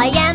来呀